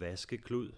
vaskeklud.